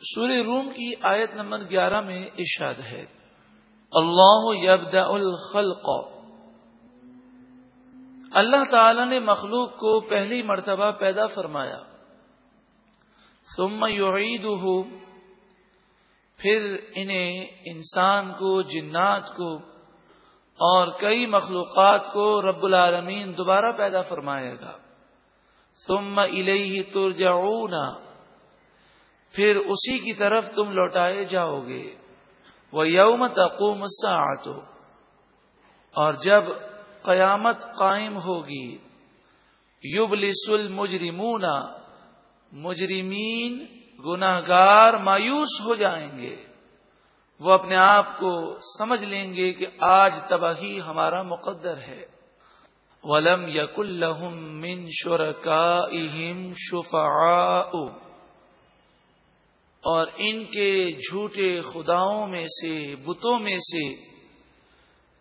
سورہ روم کی آیت نمبر گیارہ میں ارشاد ہے، اللہ یبدا الخلق۔ اللہ تعالی نے مخلوق کو پہلی مرتبہ پیدا فرمایا۔ ثم یعیدہ پھر انہیں انسان کو، جنات کو اور کئی مخلوقات کو رب العالمین دوبارہ پیدا فرمائے گا۔ ثم الیہ ترجعون۔ پھر اسی کی طرف تم لوٹائے جاؤ گے۔ وہ یوم تقوم ساعت اور جب قیامت قائم ہوگی یوب لسل مجرمون مجرمین گناہ گار مایوس ہو جائیں گے۔ وہ اپنے آپ کو سمجھ لیں گے کہ آج تباہی ہمارا مقدر ہے۔ ولم یق الحم من شرکا شفا اور ان کے جھوٹے خداؤں میں سے، بتوں میں سے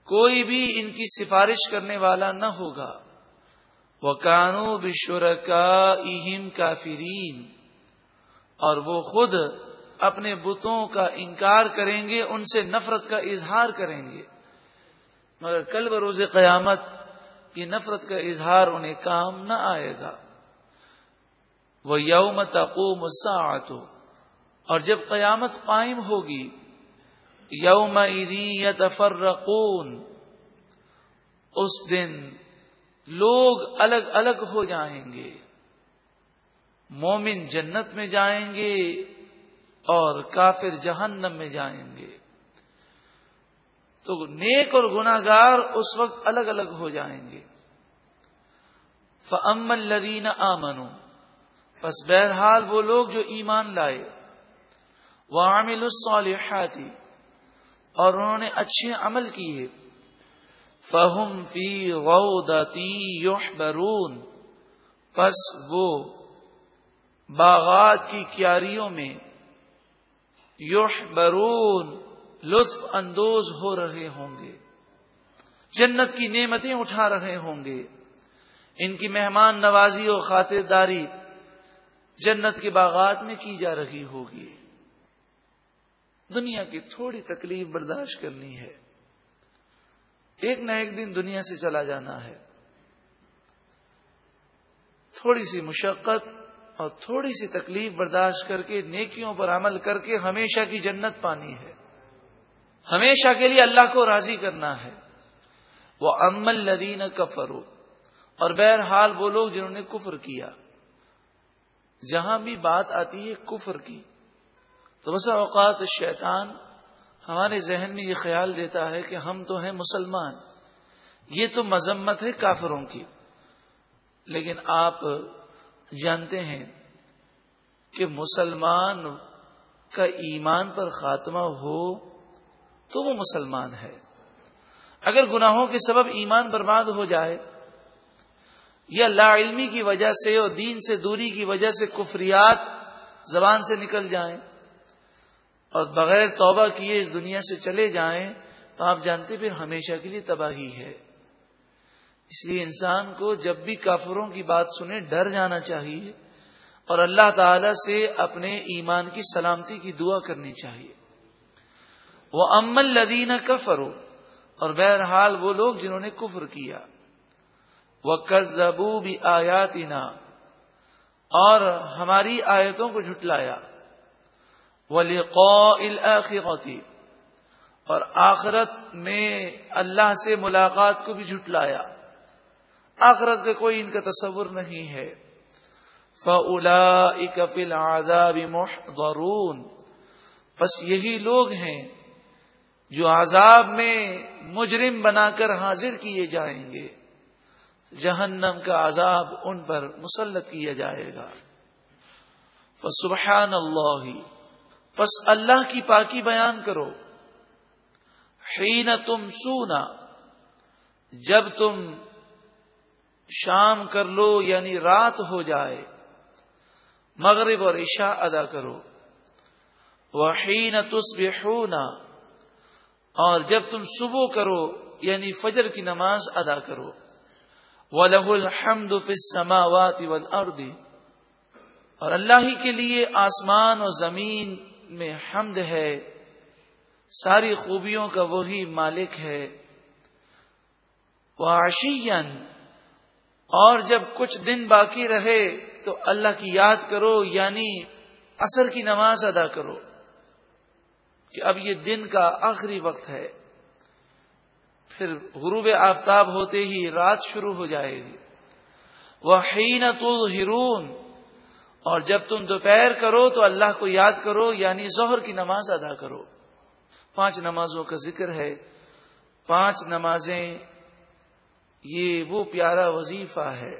کوئی بھی ان کی سفارش کرنے والا نہ ہوگا۔ وہ کانو بشور کا اہم کافرین اور وہ خود اپنے بتوں کا انکار کریں گے، ان سے نفرت کا اظہار کریں گے۔ مگر کل بروز قیامت یہ نفرت کا اظہار انہیں کام نہ آئے گا۔ وہ یوم تقوم مساطو اور جب قیامت قائم ہوگی یوم یتفرقون، اس دن لوگ الگ الگ ہو جائیں گے۔ مومن جنت میں جائیں گے اور کافر جہنم میں جائیں گے۔ تو نیک اور گناگار اس وقت الگ الگ ہو جائیں گے۔ فم الدین آمنو بس بہرحال وہ لوگ جو ایمان لائے۔ وعمل الصالحات۔ اور انہوں نے اچھے عمل کیے۔ فہم فی غودتی یحبرون پس وہ باغات کی کیاریوں میں یحبرون لطف اندوز ہو رہے ہوں گے۔ جنت کی نعمتیں اٹھا رہے ہوں گے۔ ان کی مہمان نوازی و خاطرداری جنت کے باغات میں کی جا رہی ہوگی۔ دنیا کی تھوڑی تکلیف برداشت کرنی ہے۔ ایک نہ ایک دن دنیا سے چلا جانا ہے۔ تھوڑی سی مشقت اور تھوڑی سی تکلیف برداشت کر کے نیکیوں پر عمل کر کے ہمیشہ کی جنت پانی ہے۔ ہمیشہ کے لیے اللہ کو راضی کرنا ہے۔ وہ امل لدین کفرو اور بہرحال وہ لوگ جنہوں نے کفر کیا۔ جہاں بھی بات آتی ہے کفر کی۔ تو بسا اوقات شیطان ہمارے ذہن میں یہ خیال دیتا ہے کہ ہم تو ہیں مسلمان۔ یہ تو مذمت ہے کافروں کی۔ لیکن آپ جانتے ہیں کہ مسلمان کا ایمان پر خاتمہ ہو تو وہ مسلمان ہے۔ اگر گناہوں کے سبب ایمان برباد ہو جائے یا لا علمی کی وجہ سے اور دین سے دوری کی وجہ سے کفریات زبان سے نکل جائیں اور بغیر توبہ کیے اس دنیا سے چلے جائیں تو آپ جانتے پھر ہمیشہ کے لیے تباہی ہے۔ اس لیے انسان کو جب بھی کافروں کی بات سنے ڈر جانا چاہیے اور اللہ تعالی سے اپنے ایمان کی سلامتی کی دعا کرنی چاہیے۔ وہ امل لدینہ کفرو اور بہرحال وہ لوگ جنہوں نے کفر کیا۔ وہ کزبو بھی آیاتنا اور ہماری آیتوں کو جھٹلایا۔ ولی اور آخرت میں اللہ سے ملاقات کو بھی جھٹلایا۔ آخرت کا کوئی ان کا تصور نہیں ہے۔ فلا اکفل آزاب محضرون۔ بس یہی لوگ ہیں جو عذاب میں مجرم بنا کر حاضر کیے جائیں گے۔ جہنم کا عذاب ان پر مسلط کیا جائے گا۔ فسبحان اللہ بس اللہ کی پاکی بیان کرو۔ حین تم سونا، جب تم شام کر لو یعنی رات ہو جائے، مغرب اور عشاء ادا کرو۔ وحین تصبحونا اور جب تم صبح کرو یعنی فجر کی نماز ادا کرو۔ وَلَهُ الْحَمْدُ فِي السَّمَاوَاتِ وَالْأَرْضِ۔ اور اللہ ہی کے لیے آسمان اور زمین میں حمد ہے۔ ساری خوبیوں کا وہی مالک ہے۔ وہ اور جب کچھ دن باقی رہے تو اللہ کی یاد کرو یعنی اثر کی نماز ادا کرو کہ اب یہ دن کا آخری وقت ہے۔ پھر غروب آفتاب ہوتے ہی رات شروع ہو جائے گی۔ وہ ہرون اور جب تم دوپہر کرو تو اللہ کو یاد کرو یعنی ظہر کی نماز ادا کرو۔ پانچ نمازوں کا ذکر ہے۔ پانچ نمازیں، یہ وہ پیارا وظیفہ ہے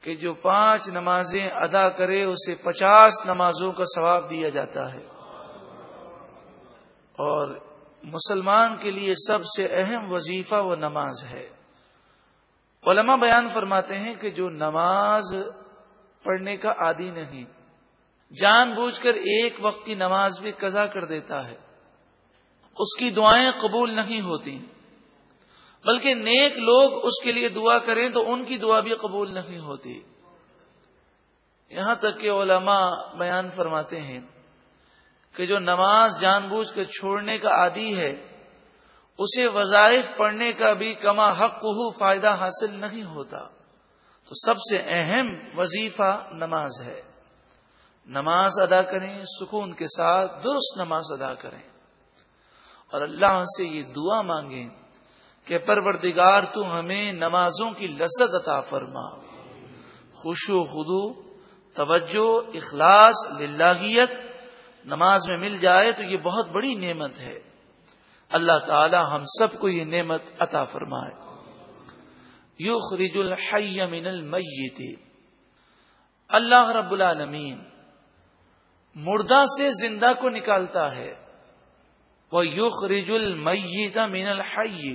کہ جو پانچ نمازیں ادا کرے، اسے پچاس نمازوں کا ثواب دیا جاتا ہے۔ اور مسلمان کے لیے سب سے اہم وظیفہ وہ نماز ہے۔ علماء بیان فرماتے ہیں کہ جو نماز پڑھنے کا عادی نہیں۔ جان بوجھ کر ایک وقت کی نماز بھی قضا کر دیتا ہے۔ اس کی دعائیں قبول نہیں ہوتی بلکہ نیک لوگ اس کے لیے دعا کریں تو ان کی دعا بھی قبول نہیں ہوتی۔ یہاں تک کہ علماء بیان فرماتے ہیں کہ جو نماز جان بوجھ کر چھوڑنے کا عادی ہے، اسے وظائف پڑھنے کا بھی کما حق فائدہ حاصل نہیں ہوتا۔ تو سب سے اہم وظیفہ نماز ہے۔ نماز ادا کریں، سکون کے ساتھ درست نماز ادا کریں۔ اور اللہ سے یہ دعا مانگیں کہ پروردگار تو ہمیں نمازوں کی لذت عطا فرما۔ خوش و خدو توجہ، اخلاص، للہیت، نماز میں مل جائے تو یہ بہت بڑی نعمت ہے۔ اللہ تعالی ہم سب کو یہ نعمت عطا فرمائے۔ یو خریج الحی من المیت اللہ رب العالمین مردہ سے زندہ کو نکالتا ہے. وہ یو خریج المیت من الحی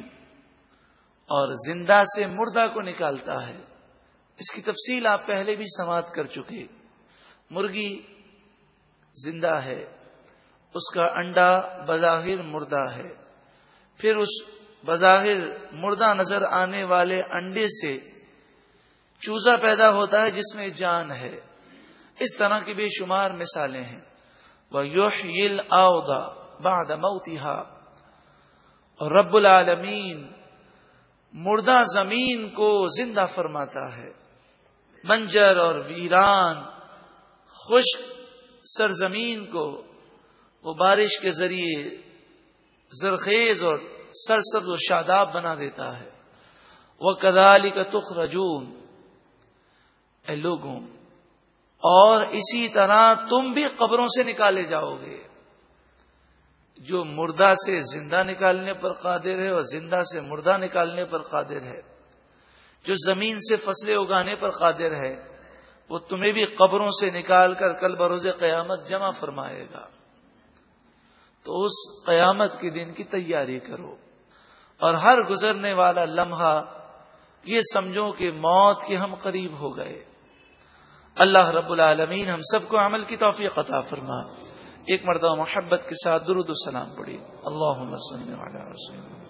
اور زندہ سے مردہ کو نکالتا ہے. اس کی تفصیل آپ پہلے بھی سماعت کر چکے. مرغی زندہ ہے. اس کا انڈا بظاہر مردہ ہے. پھر اس بظاہر مردہ نظر آنے والے انڈے سے چوزا پیدا ہوتا ہے جس میں جان ہے۔ اس طرح کی بے شمار مثالیں ہیں۔ وہ یوہ آؤدا باد موتیہ اور رب العالمین مردہ زمین کو زندہ فرماتا ہے۔ منجر اور ویران خشک سرزمین کو وہ بارش کے ذریعے زرخیز اور سرسبز و شاداب بنا دیتا ہے۔ وہ کدالی کا تخ رجون اے لوگوں، اور اسی طرح تم بھی قبروں سے نکالے جاؤ گے۔ جو مردہ سے زندہ نکالنے پر قادر ہے اور زندہ سے مردہ نکالنے پر قادر ہے۔ جو زمین سے فصلیں اگانے پر قادر ہے، وہ تمہیں بھی قبروں سے نکال کر کل بروز قیامت جمع فرمائے گا۔ تو اس قیامت کے دن کی تیاری کرو۔ اور ہر گزرنے والا لمحہ یہ سمجھو کہ موت کے ہم قریب ہو گئے۔ اللہ رب العالمین ہم سب کو عمل کی توفیق عطا فرما۔ ایک مرتبہ محبت کے ساتھ درود السلام پڑی اللہ